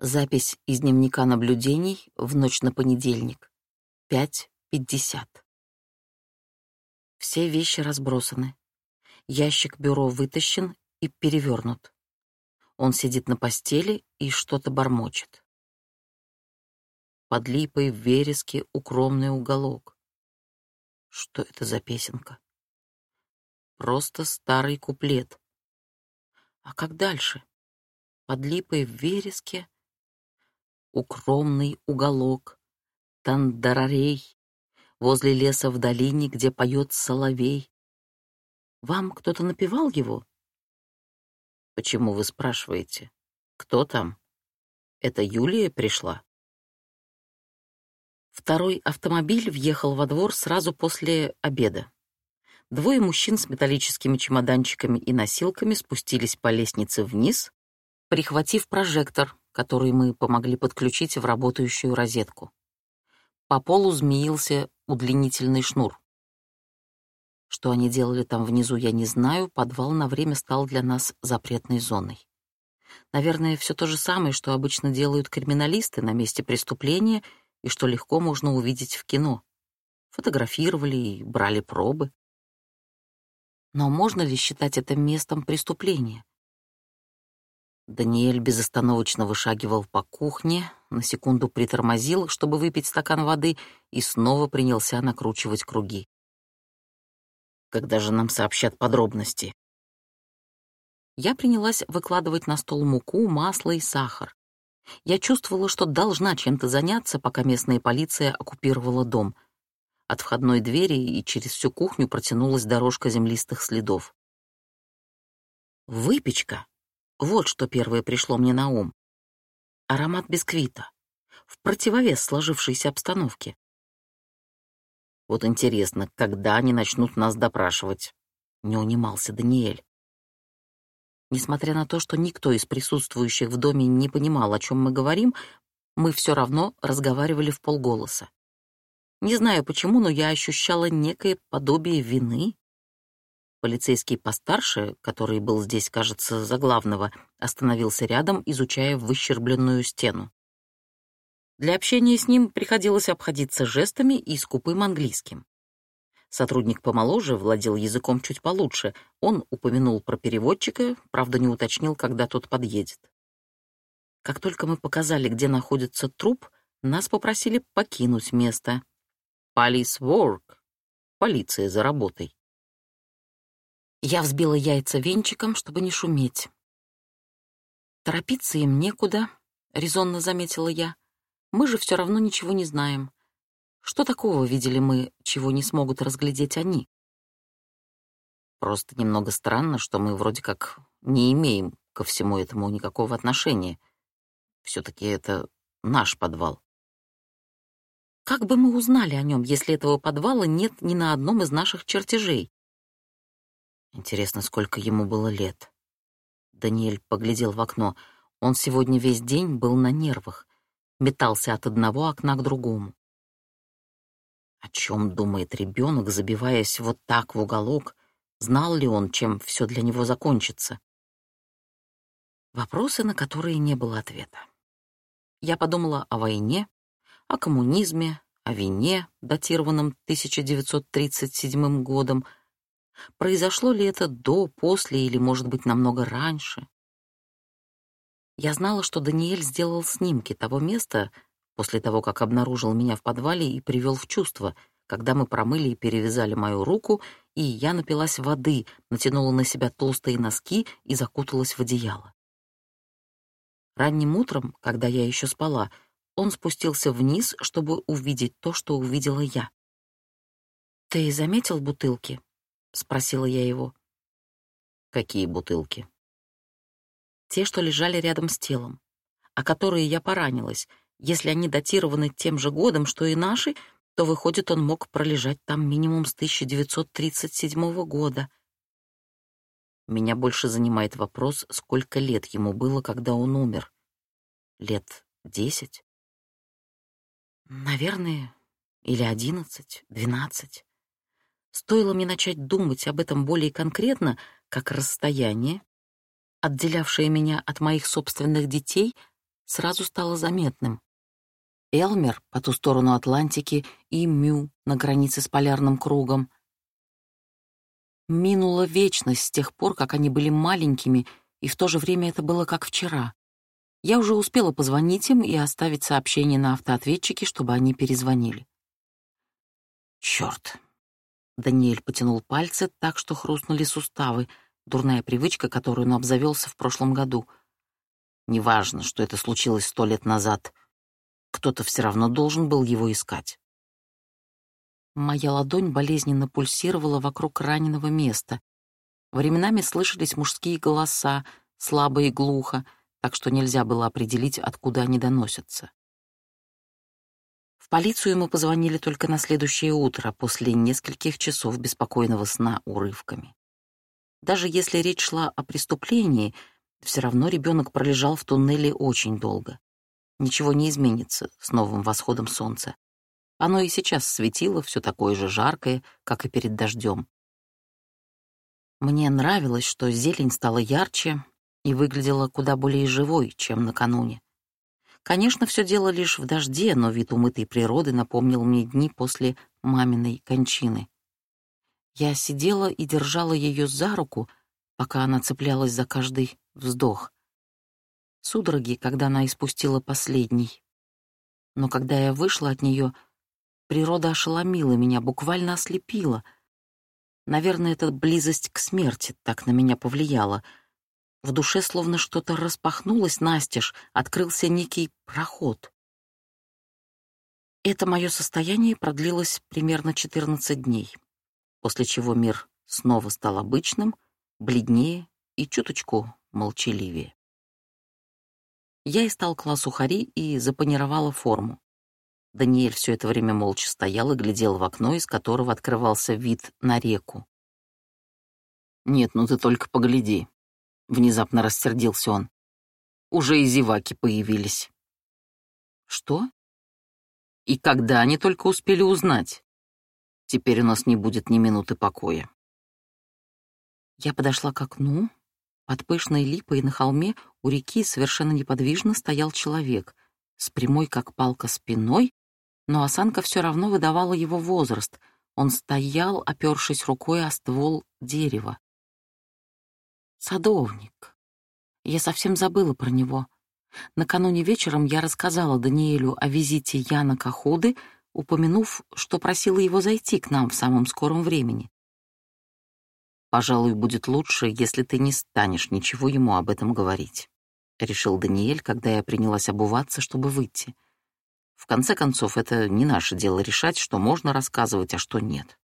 Запись из дневника наблюдений в ночь на понедельник. 5.50. Все вещи разбросаны. Ящик бюро вытащен и перевернут. Он сидит на постели и что-то бормочет. Под липой в вереске укромный уголок. Что это за песенка? Просто старый куплет. А как дальше? Под липой в вереске — укромный уголок, Тандарарей, возле леса в долине, где поет соловей. Вам кто-то напевал его? Почему вы спрашиваете? Кто там? Это Юлия пришла? Второй автомобиль въехал во двор сразу после обеда. Двое мужчин с металлическими чемоданчиками и носилками спустились по лестнице вниз, прихватив прожектор, который мы помогли подключить в работающую розетку. По полу змеился удлинительный шнур. Что они делали там внизу, я не знаю, подвал на время стал для нас запретной зоной. Наверное, все то же самое, что обычно делают криминалисты на месте преступления и что легко можно увидеть в кино. Фотографировали и брали пробы. Но можно ли считать это местом преступления? Даниэль безостановочно вышагивал по кухне, на секунду притормозил, чтобы выпить стакан воды, и снова принялся накручивать круги. Когда же нам сообщат подробности? Я принялась выкладывать на стол муку, масло и сахар. Я чувствовала, что должна чем-то заняться, пока местная полиция оккупировала дом. От входной двери и через всю кухню протянулась дорожка землистых следов. Выпечка вот что первое пришло мне на ум. Аромат бисквита. В противовес сложившейся обстановке. Вот интересно, когда они начнут нас допрашивать? Не унимался Даниэль. Несмотря на то, что никто из присутствующих в доме не понимал, о чем мы говорим, мы все равно разговаривали в полголоса. Не знаю почему, но я ощущала некое подобие вины Полицейский постарше, который был здесь, кажется, за главного, остановился рядом, изучая выщербленную стену. Для общения с ним приходилось обходиться жестами и скупым английским. Сотрудник помоложе владел языком чуть получше. Он упомянул про переводчика, правда, не уточнил, когда тот подъедет. Как только мы показали, где находится труп, нас попросили покинуть место. «Police work» — полиция за работой. Я взбила яйца венчиком, чтобы не шуметь. «Торопиться им некуда», — резонно заметила я. «Мы же все равно ничего не знаем. Что такого видели мы, чего не смогут разглядеть они?» «Просто немного странно, что мы вроде как не имеем ко всему этому никакого отношения. все таки это наш подвал». «Как бы мы узнали о нем, если этого подвала нет ни на одном из наших чертежей?» Интересно, сколько ему было лет. Даниэль поглядел в окно. Он сегодня весь день был на нервах, метался от одного окна к другому. О чем думает ребенок, забиваясь вот так в уголок? Знал ли он, чем все для него закончится? Вопросы, на которые не было ответа. Я подумала о войне, о коммунизме, о вине, датированном 1937 годом, Произошло ли это до, после или, может быть, намного раньше? Я знала, что Даниэль сделал снимки того места после того, как обнаружил меня в подвале и привел в чувство, когда мы промыли и перевязали мою руку, и я напилась воды, натянула на себя толстые носки и закуталась в одеяло. Ранним утром, когда я еще спала, он спустился вниз, чтобы увидеть то, что увидела я. «Ты заметил бутылки?» — спросила я его. «Какие бутылки?» «Те, что лежали рядом с телом, а которые я поранилась. Если они датированы тем же годом, что и наши, то, выходит, он мог пролежать там минимум с 1937 года». Меня больше занимает вопрос, сколько лет ему было, когда он умер. Лет десять? Наверное, или одиннадцать, двенадцать. Стоило мне начать думать об этом более конкретно, как расстояние, отделявшее меня от моих собственных детей, сразу стало заметным. Элмер по ту сторону Атлантики и Мю на границе с полярным кругом. Минула вечность с тех пор, как они были маленькими, и в то же время это было как вчера. Я уже успела позвонить им и оставить сообщение на автоответчике, чтобы они перезвонили. Черт! Даниэль потянул пальцы так, что хрустнули суставы, дурная привычка, которую он обзавелся в прошлом году. Неважно, что это случилось сто лет назад — кто-то все равно должен был его искать. Моя ладонь болезненно пульсировала вокруг раненого места. Временами слышались мужские голоса, слабо и глухо, так что нельзя было определить, откуда они доносятся. Полицию мы позвонили только на следующее утро, после нескольких часов беспокойного сна урывками. Даже если речь шла о преступлении, все равно ребенок пролежал в туннеле очень долго. Ничего не изменится с новым восходом солнца. Оно и сейчас светило, все такое же жаркое, как и перед дождем. Мне нравилось, что зелень стала ярче и выглядела куда более живой, чем накануне. Конечно, все дело лишь в дожде, но вид умытой природы напомнил мне дни после маминой кончины. Я сидела и держала ее за руку, пока она цеплялась за каждый вздох судороги, когда она испустила последний. Но когда я вышла от нее, природа ошеломила меня, буквально ослепила. Наверное, эта близость к смерти так на меня повлияла. В душе словно что-то распахнулось настежь, открылся некий проход. Это мое состояние продлилось примерно 14 дней, после чего мир снова стал обычным, бледнее и чуточку молчаливее. Я истолкла сухари и запанировала форму. Даниэль все это время молча стоял и глядел в окно, из которого открывался вид на реку. «Нет, ну ты только погляди», — внезапно рассердился он. «Уже и зеваки появились». «Что?» «И когда они только успели узнать? Теперь у нас не будет ни минуты покоя». Я подошла к окну, под пышной липой на холме у реки совершенно неподвижно стоял человек, с прямой как палка спиной, но осанка все равно выдавала его возраст. Он стоял, опершись рукой о ствол дерева. Садовник. Я совсем забыла про него. Накануне вечером я рассказала Даниэлю о визите Яна Кахуды, упомянув, что просила его зайти к нам в самом скором времени. «Пожалуй, будет лучше, если ты не станешь ничего ему об этом говорить», — решил Даниэль, когда я принялась обуваться, чтобы выйти. «В конце концов, это не наше дело решать, что можно рассказывать, а что нет».